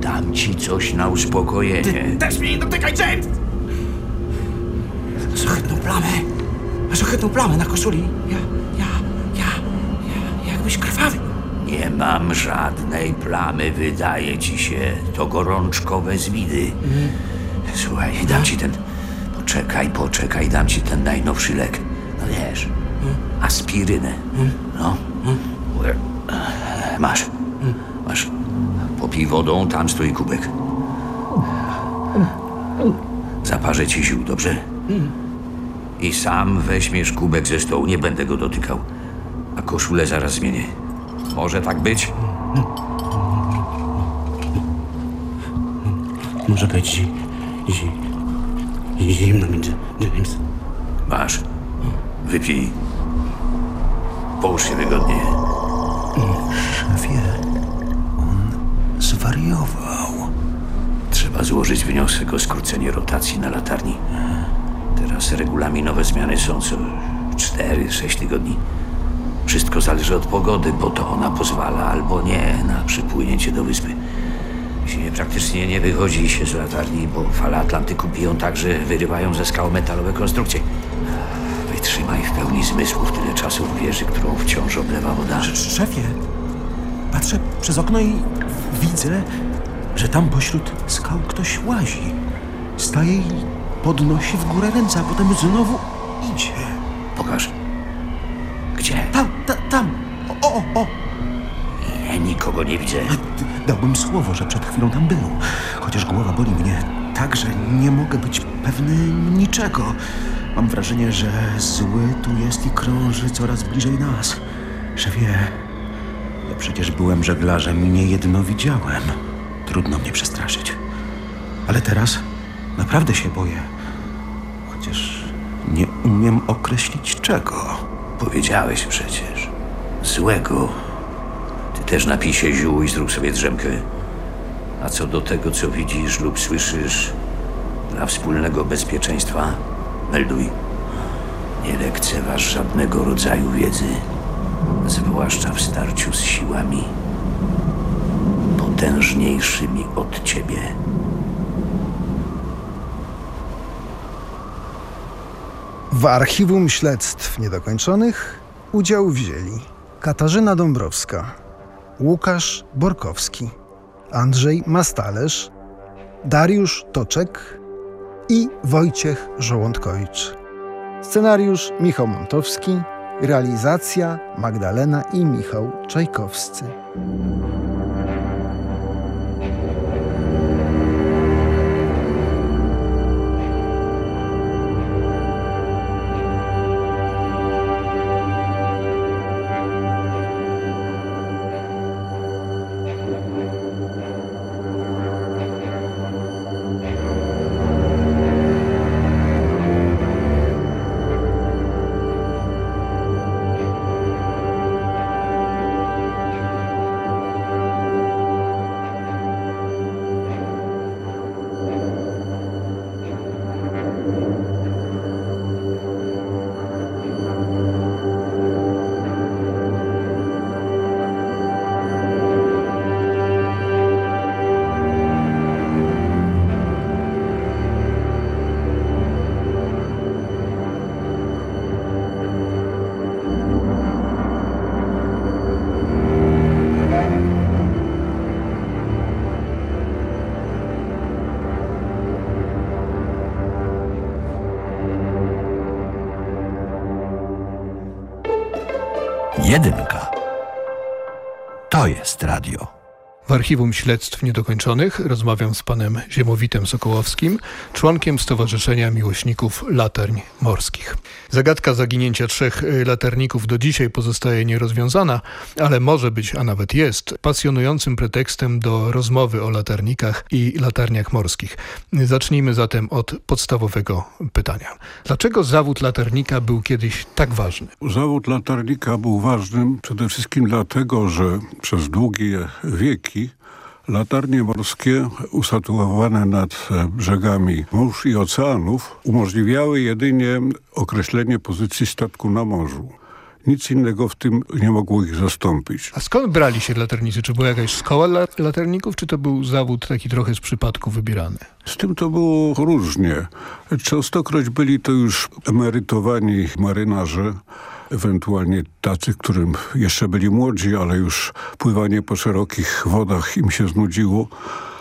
dam ci coś na uspokojenie. Też mnie nie dotykaj, James! Masz ohydną plamę. Masz ohydną plamę na koszuli. Ja, Nie mam żadnej plamy, wydaje ci się. To gorączkowe zwidy. Słuchaj, dam ci ten... Poczekaj, poczekaj, dam ci ten najnowszy lek. No wiesz, aspirynę. No. Masz. Masz. Popij wodą, tam stoi kubek. Zaparzę ci ziół, dobrze? I sam weźmiesz kubek ze stołu, nie będę go dotykał. A koszulę zaraz zmienię. Może tak być? Może być zi, zi, zimno mi, James. Masz. Wypij. Połóż się wygodnie. Szefie, on zwariował. Trzeba złożyć wniosek o skrócenie rotacji na latarni. Teraz regulaminowe zmiany są co 4-6 tygodni. Wszystko zależy od pogody, bo to ona pozwala albo nie na przypłynięcie do wyspy. Zimie praktycznie nie wychodzi się z latarni, bo fale Atlantyku biją tak, że wyrywają ze skał metalowe konstrukcje. Wytrzymaj w pełni zmysłów tyle czasu w wieży, którą wciąż oblewa woda. Szefie, patrzę przez okno i widzę, że tam pośród skał ktoś łazi. Staje i podnosi w górę ręce, a potem znowu idzie. Nikogo nie widzę. Dałbym słowo, że przed chwilą tam był. Chociaż głowa boli mnie tak, że nie mogę być pewny niczego. Mam wrażenie, że zły tu jest i krąży coraz bliżej nas. Szefie, ja przecież byłem żeglarzem i niejedno widziałem. Trudno mnie przestraszyć. Ale teraz naprawdę się boję. Chociaż nie umiem określić czego. Powiedziałeś przecież. Złego. Też napij się ziół i zrób sobie drzemkę. A co do tego, co widzisz lub słyszysz dla wspólnego bezpieczeństwa, melduj. Nie lekceważ żadnego rodzaju wiedzy, zwłaszcza w starciu z siłami potężniejszymi od ciebie. W archiwum śledztw niedokończonych udział wzięli Katarzyna Dąbrowska, Łukasz Borkowski, Andrzej Mastalerz, Dariusz Toczek i Wojciech Żołądkowicz. Scenariusz Michał Montowski, realizacja Magdalena i Michał Czajkowscy. W Archiwum Śledztw Niedokończonych rozmawiam z panem Ziemowitem Sokołowskim, członkiem Stowarzyszenia Miłośników Latarń Morskich. Zagadka zaginięcia trzech y, latarników do dzisiaj pozostaje nierozwiązana, ale może być, a nawet jest, pasjonującym pretekstem do rozmowy o latarnikach i latarniach morskich. Zacznijmy zatem od podstawowego pytania. Dlaczego zawód latarnika był kiedyś tak ważny? Zawód latarnika był ważnym przede wszystkim dlatego, że przez długie wieki Latarnie morskie usatuowane nad brzegami mórz i oceanów umożliwiały jedynie określenie pozycji statku na morzu. Nic innego w tym nie mogło ich zastąpić. A skąd brali się latarnicy? Czy była jakaś szkoła la latarników, czy to był zawód taki trochę z przypadku wybierany? Z tym to było różnie. Częstokroć byli to już emerytowani marynarze, ewentualnie tacy, którym jeszcze byli młodzi, ale już pływanie po szerokich wodach im się znudziło.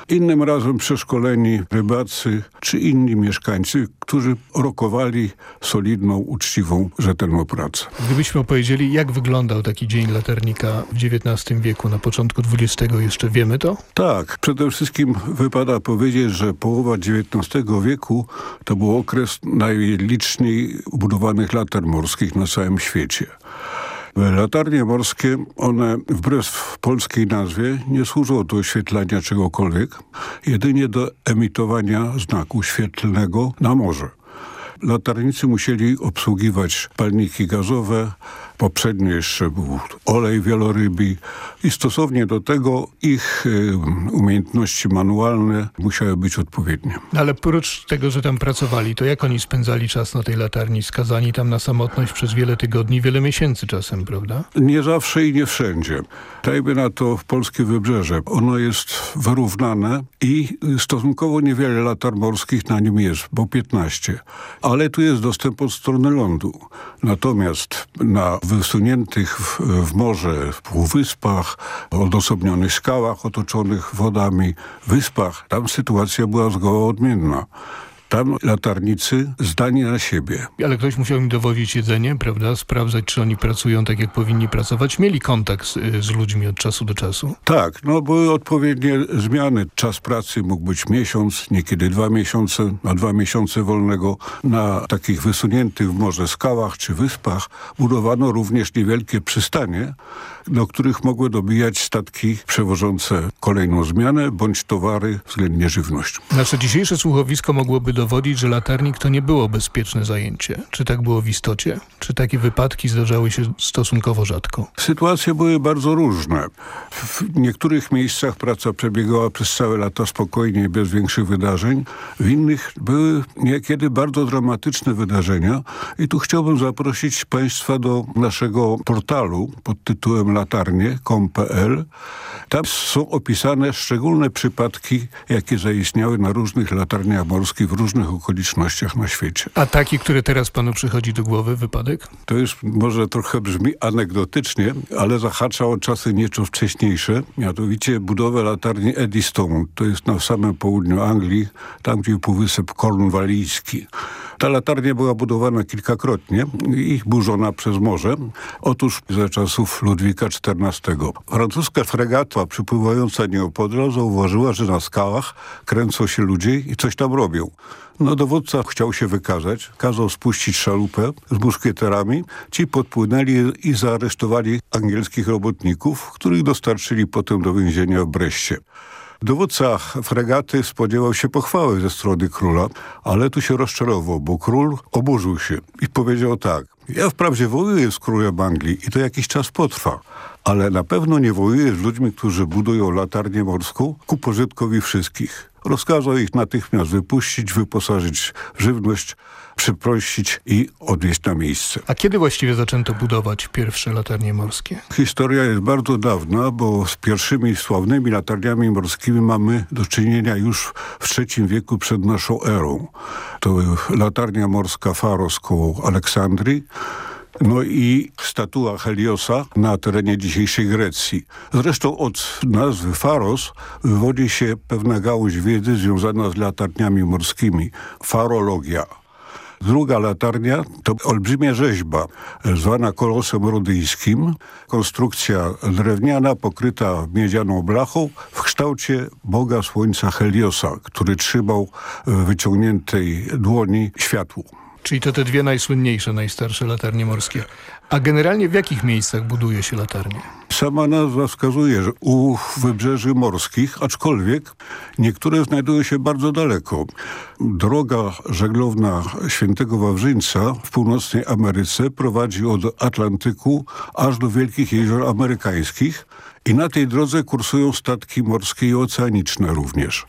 Innym razem przeszkoleni rybacy czy inni mieszkańcy, którzy rokowali solidną, uczciwą, rzetelną pracę. Gdybyśmy opowiedzieli, jak wyglądał taki dzień latarnika w XIX wieku, na początku XX, jeszcze wiemy to? Tak. Przede wszystkim wypada powiedzieć, że połowa XIX wieku to był okres najliczniej budowanych latarń morskich na całym świecie. Latarnie morskie, one wbrew polskiej nazwie nie służą do oświetlania czegokolwiek, jedynie do emitowania znaku świetlnego na morze. Latarnicy musieli obsługiwać palniki gazowe, poprzednio jeszcze był olej wielorybi i stosownie do tego ich y, umiejętności manualne musiały być odpowiednie. Ale prócz tego, że tam pracowali, to jak oni spędzali czas na tej latarni? Skazani tam na samotność przez wiele tygodni, wiele miesięcy czasem, prawda? Nie zawsze i nie wszędzie. Dajmy na to w polskie wybrzeże. Ono jest wyrównane i stosunkowo niewiele latarń morskich na nim jest, bo 15. Ale tu jest dostęp od strony lądu. Natomiast na wysuniętych w, w morze półwyspach, odosobnionych skałach otoczonych wodami, wyspach, tam sytuacja była zgoła odmienna. Tam latarnicy zdani na siebie. Ale ktoś musiał im dowozić jedzenie, prawda? Sprawdzać, czy oni pracują tak, jak powinni pracować. Mieli kontakt z, z ludźmi od czasu do czasu. Tak, no były odpowiednie zmiany. Czas pracy mógł być miesiąc, niekiedy dwa miesiące, na dwa miesiące wolnego. Na takich wysuniętych w morze skałach czy wyspach budowano również niewielkie przystanie, do których mogły dobijać statki przewożące kolejną zmianę bądź towary, względnie żywność. Nasze dzisiejsze słuchowisko mogłoby dowodzić, że latarnik to nie było bezpieczne zajęcie. Czy tak było w istocie? Czy takie wypadki zdarzały się stosunkowo rzadko? Sytuacje były bardzo różne. W niektórych miejscach praca przebiegała przez całe lata spokojnie, bez większych wydarzeń. W innych były niekiedy bardzo dramatyczne wydarzenia. I tu chciałbym zaprosić Państwa do naszego portalu pod tytułem latarnie.com.pl. Tam są opisane szczególne przypadki, jakie zaistniały na różnych latarniach morskich w różnych okolicznościach na świecie. A taki, który teraz panu przychodzi do głowy, wypadek? To już może trochę brzmi anegdotycznie, ale zahacza o czasy nieco wcześniejsze, mianowicie budowę latarni Eddystone. To jest na samym południu Anglii, tam gdzie półwysep Kornwalijski. Ta latarnia była budowana kilkakrotnie i burzona przez morze. Otóż za czasów Ludwika XIV. Francuska fregata przypływająca nieopodal zauważyła, że na skałach kręcą się ludzie i coś tam robią. No dowódca chciał się wykazać, kazał spuścić szalupę z muszkieterami. Ci podpłynęli i zaaresztowali angielskich robotników, których dostarczyli potem do więzienia w Breście. Dowódca fregaty spodziewał się pochwały ze strony króla, ale tu się rozczarował, bo król oburzył się i powiedział tak. Ja wprawdzie wojuję z królem Anglii i to jakiś czas potrwa, ale na pewno nie wojuję z ludźmi, którzy budują latarnię morską ku pożytkowi wszystkich. Rozkazał ich natychmiast wypuścić, wyposażyć żywność, przyprościć i odwieźć na miejsce. A kiedy właściwie zaczęto budować pierwsze latarnie morskie? Historia jest bardzo dawna, bo z pierwszymi sławnymi latarniami morskimi mamy do czynienia już w III wieku przed naszą erą. To latarnia morska Faros koło Aleksandrii, no i statua Heliosa na terenie dzisiejszej Grecji. Zresztą od nazwy Faros wywodzi się pewna gałąź wiedzy związana z latarniami morskimi. Farologia. Druga latarnia to olbrzymia rzeźba, zwana kolosem rodyjskim. Konstrukcja drewniana, pokryta miedzianą blachą w kształcie Boga Słońca Heliosa, który trzymał w wyciągniętej dłoni światło. Czyli to te dwie najsłynniejsze, najstarsze latarnie morskie. A generalnie w jakich miejscach buduje się latarnie? Sama nazwa wskazuje, że u wybrzeży morskich, aczkolwiek niektóre znajdują się bardzo daleko. Droga żeglowna Świętego Wawrzyńca w północnej Ameryce prowadzi od Atlantyku aż do Wielkich Jezior Amerykańskich i na tej drodze kursują statki morskie i oceaniczne również.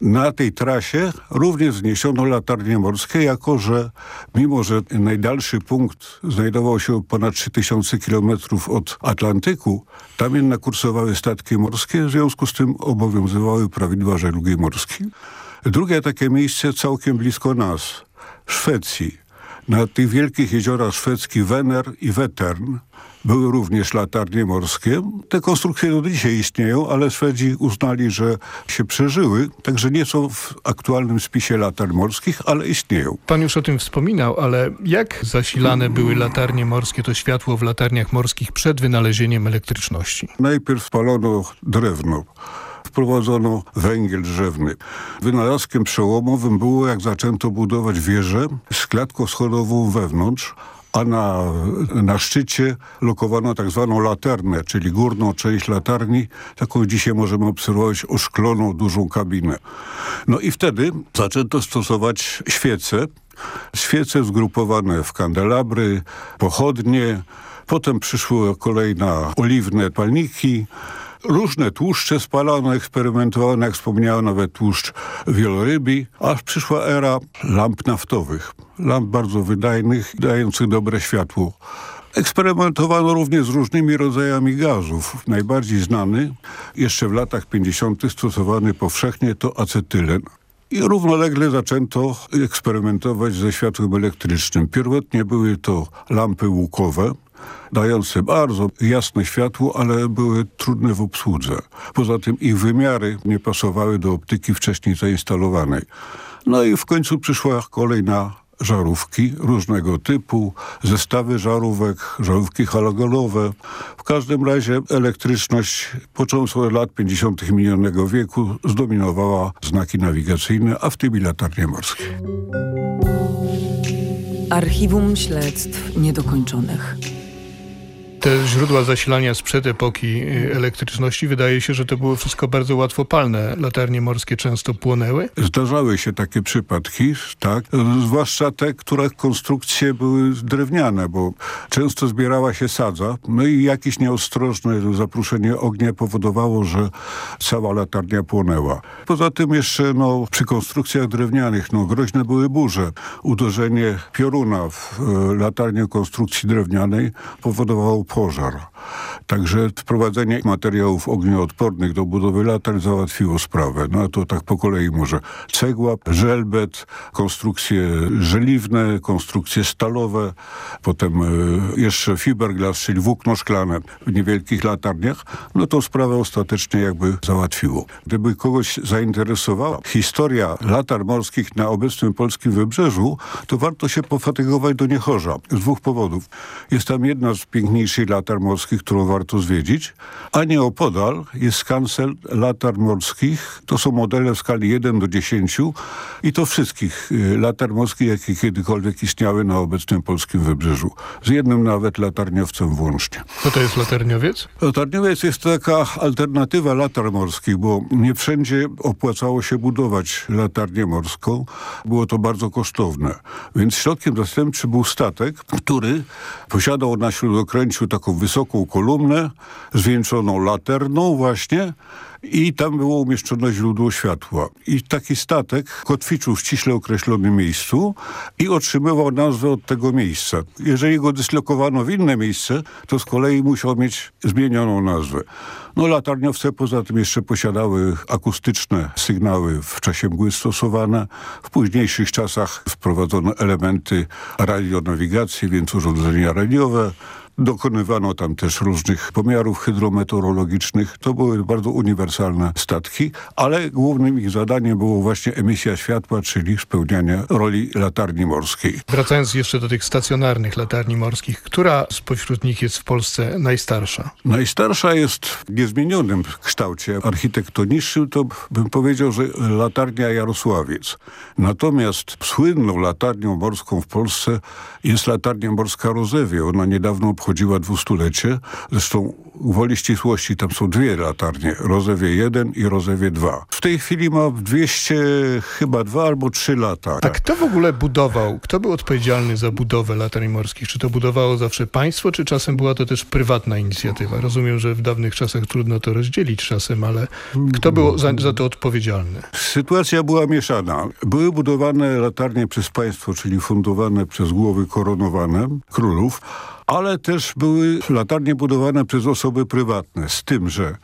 Na tej trasie również zniesiono latarnie morskie, jako że mimo, że najdalszy punkt znajdował się ponad 3000 kilometrów od Atlantyku, tam jednak kursowały statki morskie, w związku z tym obowiązywały prawidła żeglugi morskiej. Drugie takie miejsce całkiem blisko nas, Szwecji. Na tych wielkich jeziorach szwedzkich Wener i Wetern były również latarnie morskie. Te konstrukcje do dzisiaj istnieją, ale Szwedzi uznali, że się przeżyły, także nie są w aktualnym spisie latarń morskich, ale istnieją. Pan już o tym wspominał, ale jak zasilane były latarnie morskie, to światło w latarniach morskich przed wynalezieniem elektryczności? Najpierw spalono drewno wprowadzono węgiel drzewny. Wynalazkiem przełomowym było, jak zaczęto budować wieżę z klatką schodową wewnątrz, a na, na szczycie lokowano tak zwaną laternę, czyli górną część latarni, taką dzisiaj możemy obserwować oszkloną, dużą kabinę. No i wtedy zaczęto stosować świece, świece zgrupowane w kandelabry, pochodnie, potem przyszły kolejne oliwne palniki, Różne tłuszcze spalano, eksperymentowano, jak wspomniałem, nawet tłuszcz wielorybi, aż przyszła era lamp naftowych. Lamp bardzo wydajnych, dających dobre światło. Eksperymentowano również z różnymi rodzajami gazów. Najbardziej znany, jeszcze w latach 50. stosowany powszechnie, to acetylen. I równolegle zaczęto eksperymentować ze światłem elektrycznym. Pierwotnie były to lampy łukowe, dające bardzo jasne światło, ale były trudne w obsłudze. Poza tym ich wymiary nie pasowały do optyki wcześniej zainstalowanej. No i w końcu przyszła kolej na żarówki różnego typu, zestawy żarówek, żarówki halogenowe. W każdym razie elektryczność począwszy od lat 50. minionego wieku zdominowała znaki nawigacyjne, a w tym i latarnie morskie. Archiwum śledztw niedokończonych. Te źródła zasilania sprzed epoki y, elektryczności, wydaje się, że to było wszystko bardzo łatwopalne. Latarnie morskie często płonęły. Zdarzały się takie przypadki, tak, zwłaszcza te, które konstrukcje były drewniane, bo często zbierała się sadza, no i jakieś nieostrożne zapruszenie ognia powodowało, że cała latarnia płonęła. Poza tym jeszcze no, przy konstrukcjach drewnianych no, groźne były burze. Uderzenie pioruna w e, latarnię konstrukcji drewnianej powodowało Фожера. Także wprowadzenie materiałów ognioodpornych do budowy latarń załatwiło sprawę. No a to tak po kolei może cegła, żelbet, konstrukcje żeliwne, konstrukcje stalowe, potem e, jeszcze fiberglass, czyli włókno szklane w niewielkich latarniach, no to sprawę ostatecznie jakby załatwiło. Gdyby kogoś zainteresowała historia latar morskich na obecnym polskim wybrzeżu, to warto się pofatygować do Niechorza z dwóch powodów. Jest tam jedna z piękniejszych latar morskich, którą warto zwiedzić, a nieopodal jest skansel latar morskich. To są modele w skali 1 do 10 i to wszystkich y, latar morskich, jakie kiedykolwiek istniały na obecnym polskim wybrzeżu. Z jednym nawet latarniowcem włącznie. Co to jest latarniowiec? Latarniowiec jest taka alternatywa latar morskich, bo nie wszędzie opłacało się budować latarnię morską. Było to bardzo kosztowne. Więc środkiem zastępczym był statek, który posiadał na śródokręciu taką wysoką kolumnę zwieńczoną laterną właśnie i tam było umieszczone źródło światła. I taki statek kotwiczył w ściśle określonym miejscu i otrzymywał nazwę od tego miejsca. Jeżeli go dyslokowano w inne miejsce, to z kolei musiał mieć zmienioną nazwę. No latarniowce poza tym jeszcze posiadały akustyczne sygnały w czasie mgły stosowane. W późniejszych czasach wprowadzono elementy radionawigacji, więc urządzenia radiowe. Dokonywano tam też różnych pomiarów hydrometeorologicznych. To były bardzo uniwersalne statki, ale głównym ich zadaniem było właśnie emisja światła, czyli spełnianie roli latarni morskiej. Wracając jeszcze do tych stacjonarnych latarni morskich, która spośród nich jest w Polsce najstarsza? Najstarsza jest w niezmienionym kształcie architektonicznym, to bym powiedział, że latarnia Jarosławiec. Natomiast słynną latarnią morską w Polsce jest latarnia morska Rozewie. Ona niedawno obchodziła dwustulecie. Zresztą woli ścisłości tam są dwie latarnie. Rozewie 1 i Rozewie 2. W tej chwili ma 200 chyba dwa albo trzy lata. A kto w ogóle budował, kto był odpowiedzialny za budowę latarni morskich? Czy to budowało zawsze państwo, czy czasem była to też prywatna inicjatywa? Rozumiem, że w dawnych czasach trudno to rozdzielić czasem, ale kto był za, za to odpowiedzialny? Sytuacja była mieszana. Były budowane latarnie przez państwo, czyli fundowane przez głowy koronowane królów, ale też były latarnie budowane przez osoby prywatne, z tym, że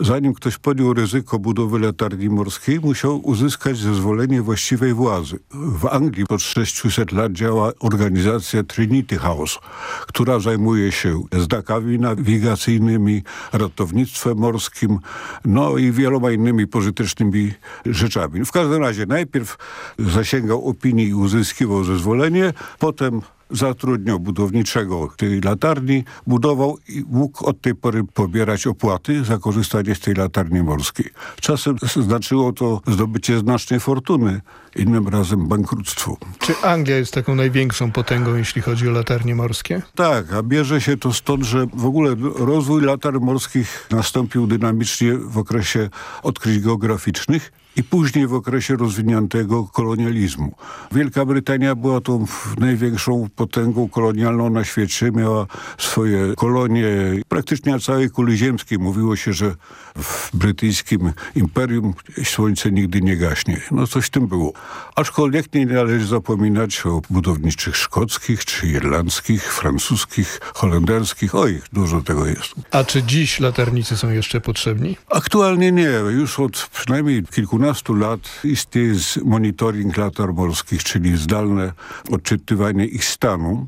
zanim ktoś podjął ryzyko budowy latarni morskiej, musiał uzyskać zezwolenie właściwej władzy. W Anglii od 600 lat działa organizacja Trinity House, która zajmuje się zdakami nawigacyjnymi, ratownictwem morskim, no i wieloma innymi pożytecznymi rzeczami. W każdym razie najpierw zasięgał opinii i uzyskiwał zezwolenie, potem zatrudniał budowniczego tej latarni, budował i mógł od tej pory pobierać opłaty za korzystanie z tej latarni morskiej. Czasem znaczyło to zdobycie znacznej fortuny, innym razem bankructwo. Czy Anglia jest taką największą potęgą, jeśli chodzi o latarnie morskie? Tak, a bierze się to stąd, że w ogóle rozwój latarni morskich nastąpił dynamicznie w okresie odkryć geograficznych i później w okresie rozwiniętego kolonializmu. Wielka Brytania była tą największą potęgą kolonialną na świecie, miała swoje kolonie praktycznie na całej kuli ziemskiej. Mówiło się, że w brytyjskim imperium słońce nigdy nie gaśnie. No coś w tym było. Aczkolwiek nie należy zapominać o budowniczych szkockich, czy irlandzkich, francuskich, holenderskich. Oj, dużo tego jest. A czy dziś latarnicy są jeszcze potrzebni? Aktualnie nie. Już od przynajmniej kilkunastu kilkunastu lat istnieje monitoring latar morskich, czyli zdalne odczytywanie ich stanu.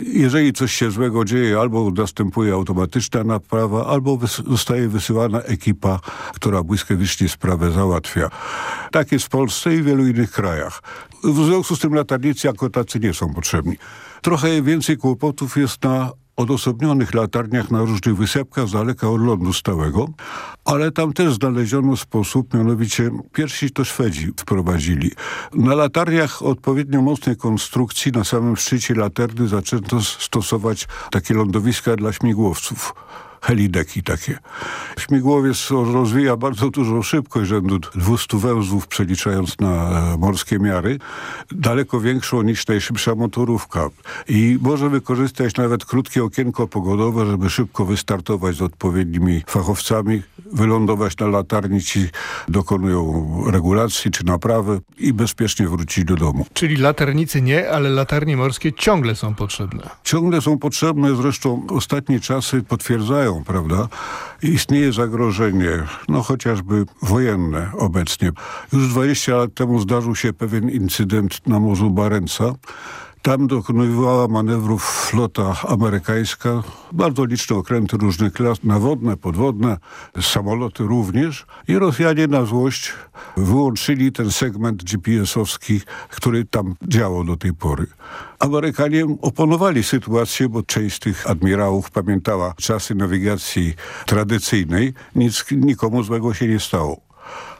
Jeżeli coś się złego dzieje, albo następuje automatyczna naprawa, albo zostaje wysyłana ekipa, która błyskawicznie sprawę załatwia. Tak jest w Polsce i w wielu innych krajach. W związku z tym latarnicy jako tacy nie są potrzebni. Trochę więcej kłopotów jest na odosobnionych latarniach na różnych wysepkach z daleka od lądu stałego, ale tam też znaleziono sposób, mianowicie pierwsi to Szwedzi wprowadzili. Na latarniach odpowiednio mocnej konstrukcji na samym szczycie laterny zaczęto stosować takie lądowiska dla śmigłowców helideki takie. Śmigłowiec rozwija bardzo dużą szybkość, rzędu 200 węzłów przeliczając na e, morskie miary, daleko większą niż najszybsza motorówka. I może wykorzystać nawet krótkie okienko pogodowe, żeby szybko wystartować z odpowiednimi fachowcami, wylądować na latarni, ci dokonują regulacji czy naprawy i bezpiecznie wrócić do domu. Czyli latarnicy nie, ale latarnie morskie ciągle są potrzebne. Ciągle są potrzebne, zresztą ostatnie czasy potwierdzają, prawda? Istnieje zagrożenie, no chociażby wojenne obecnie. Już 20 lat temu zdarzył się pewien incydent na Morzu Barenca, tam dokonywała manewrów flota amerykańska, bardzo liczne okręty różnych klas, nawodne, podwodne, samoloty również. I Rosjanie na złość wyłączyli ten segment GPS-owski, który tam działał do tej pory. Amerykanie oponowali sytuację, bo część z tych admirałów pamiętała czasy nawigacji tradycyjnej. Nic nikomu złego się nie stało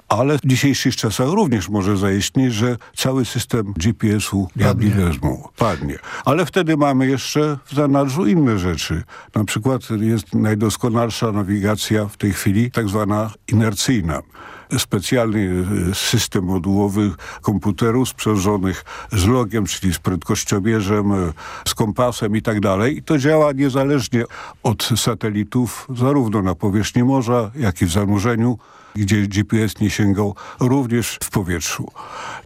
ale w dzisiejszych czasach również może zaistnieć, że cały system GPS-u padnie. Ale wtedy mamy jeszcze w zanadrzu inne rzeczy. Na przykład jest najdoskonalsza nawigacja w tej chwili, tak zwana inercyjna specjalny e, system modułowy komputerów sprzężonych z logiem, czyli z prędkościomierzem, e, z kompasem i tak dalej. I to działa niezależnie od satelitów, zarówno na powierzchni morza, jak i w zanurzeniu gdzie GPS nie sięgał, również w powietrzu.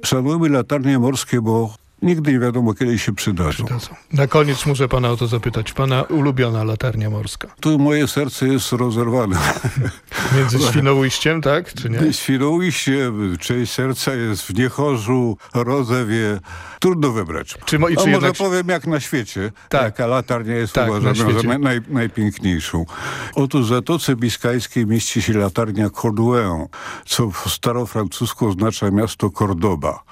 Szanujmy latarnie morskie, bo nigdy nie wiadomo, kiedy się przydadzą. Na koniec muszę pana o to zapytać. Pana ulubiona latarnia morska? Tu moje serce jest rozerwane. Między Świnoujściem, tak? Czy nie? Świnoujście, część serca jest w Niechorzu, Rozewie. Trudno wybrać. Czy, mo- czy może jednak... powiem jak na świecie. Tak. Jaka latarnia jest tak, uważana za naj, najpiękniejszą. Otóż w Zatoce Biskajskiej mieści się latarnia Cordouin, co w starofrancusku oznacza miasto Cordoba.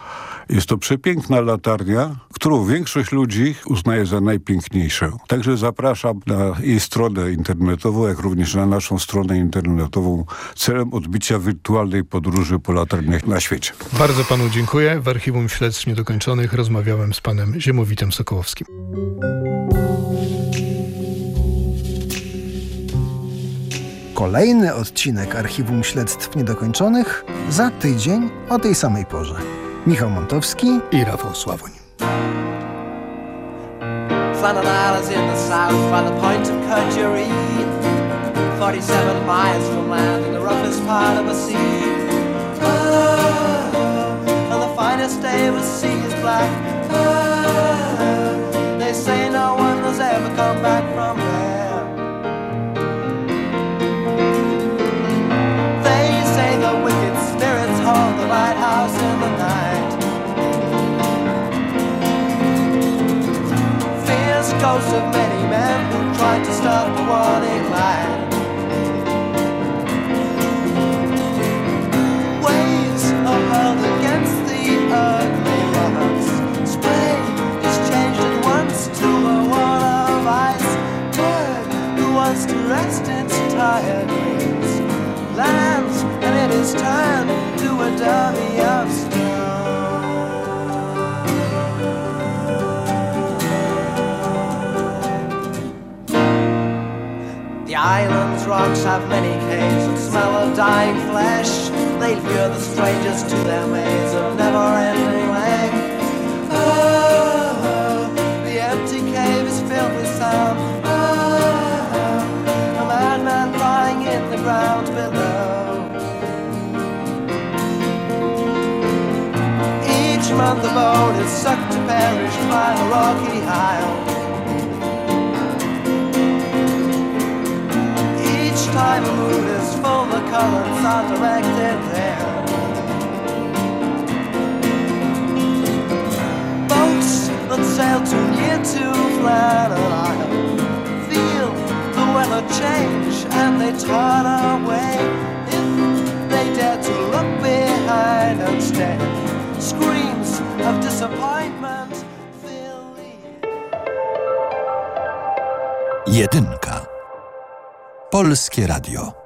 Jest to przepiękna latarnia, którą większość ludzi uznaje za najpiękniejszą. Także zapraszam na jej stronę internetową, jak również na naszą stronę internetową celem odbicia wirtualnej podróży po latarniach na świecie. Bardzo panu dziękuję. W Archiwum Śledztw Niedokończonych rozmawiałem z panem Ziemowitem Sokołowskim. Kolejny odcinek Archiwum Śledztw Niedokończonych za tydzień o tej samej porze. Michał Montowski i Rafał Sławoń. Flannan Islands in the south by the point of Kudjuri 47 miles from land in the roughest part of the sea ah, And the finest day the sea is black ah, They say no one has ever come back from ghosts of many men who tried to stop the warning light. Waves are hurled against the ugly rocks. Spray is changed at once to a wall of ice. Bird who wants to rest its tired wings lands, and it is turned to a dummy of island's rocks have many caves and smell of dying flesh. They lure the strangers to their maze of never-ending length. Oh, the empty cave is filled with sound. Oh, a madman lying in the ground below. Each month the boat is sucked to perish by the rocky isle. time the moon is full, the colors are directed there. Boats that sail too near to Flatter Isle feel the weather change and they turn away if they dare to look behind and stare. Screams of disappointment. fill the Jedynka. Polskie Radio.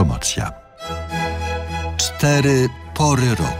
Autopromocja. Cztery pory roku.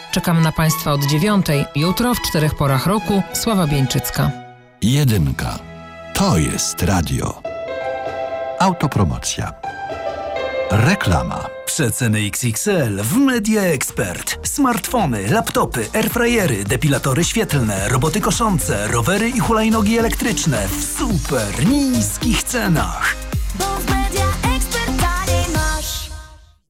Czekam na Państwa od dziewiątej. Jutro w czterech porach roku Sława Bieńczycka. Jedynka. To jest radio. Autopromocja. Reklama. Przeceny XXL w Media Expert. Smartfony, laptopy, airfryery, depilatory świetlne, roboty koszące, rowery i hulajnogi elektryczne w super niskich cenach.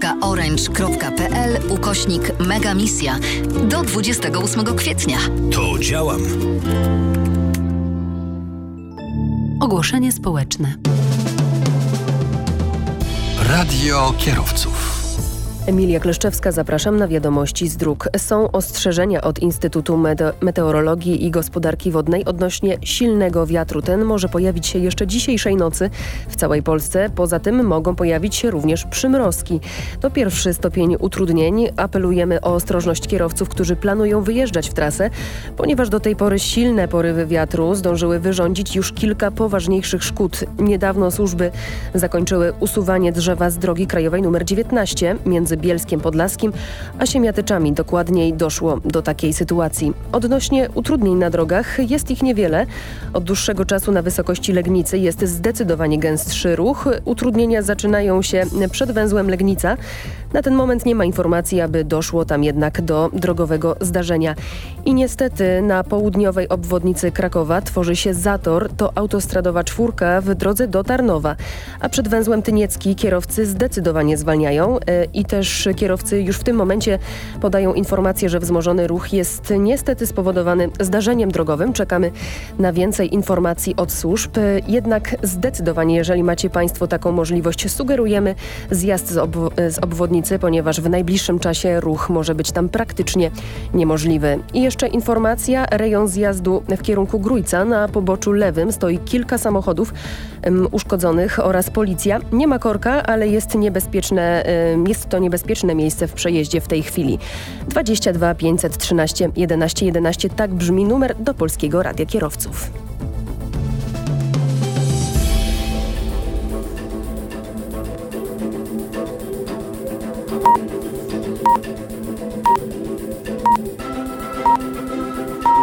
www.fundacja.orange.pl ukośnik Mega Misja do 28 kwietnia. To działam. Ogłoszenie społeczne. Radio kierowców. Emilia Kleszczewska, zapraszam na wiadomości z dróg. Są ostrzeżenia od Instytutu Mete Meteorologii i Gospodarki Wodnej odnośnie silnego wiatru. Ten może pojawić się jeszcze dzisiejszej nocy w całej Polsce. Poza tym mogą pojawić się również przymrozki. To pierwszy stopień utrudnień. Apelujemy o ostrożność kierowców, którzy planują wyjeżdżać w trasę, ponieważ do tej pory silne porywy wiatru zdążyły wyrządzić już kilka poważniejszych szkód. Niedawno służby zakończyły usuwanie drzewa z drogi krajowej nr 19 między Bielskiem Podlaskim, a Siemiatyczami. Dokładniej doszło do takiej sytuacji. Odnośnie utrudnień na drogach jest ich niewiele. Od dłuższego czasu na wysokości Legnicy jest zdecydowanie gęstszy ruch. Utrudnienia zaczynają się przed węzłem Legnica. Na ten moment nie ma informacji, aby doszło tam jednak do drogowego zdarzenia. I niestety na południowej obwodnicy Krakowa tworzy się zator. To autostradowa czwórka w drodze do Tarnowa. A przed węzłem Tyniecki kierowcy zdecydowanie zwalniają e, i też też kierowcy już w tym momencie podają informację, że wzmożony ruch jest niestety spowodowany zdarzeniem drogowym. Czekamy na więcej informacji od służb. Jednak zdecydowanie, jeżeli macie Państwo taką możliwość, sugerujemy zjazd z, obwo z obwodnicy, ponieważ w najbliższym czasie ruch może być tam praktycznie niemożliwy. I jeszcze informacja, rejon zjazdu w kierunku Grójca na poboczu lewym stoi kilka samochodów em, uszkodzonych oraz policja. Nie ma korka, ale jest niebezpieczne, em, jest to niebezpieczne miejsce w przejeździe w tej chwili. 22 513 11 11, tak brzmi numer do Polskiego Radia Kierowców.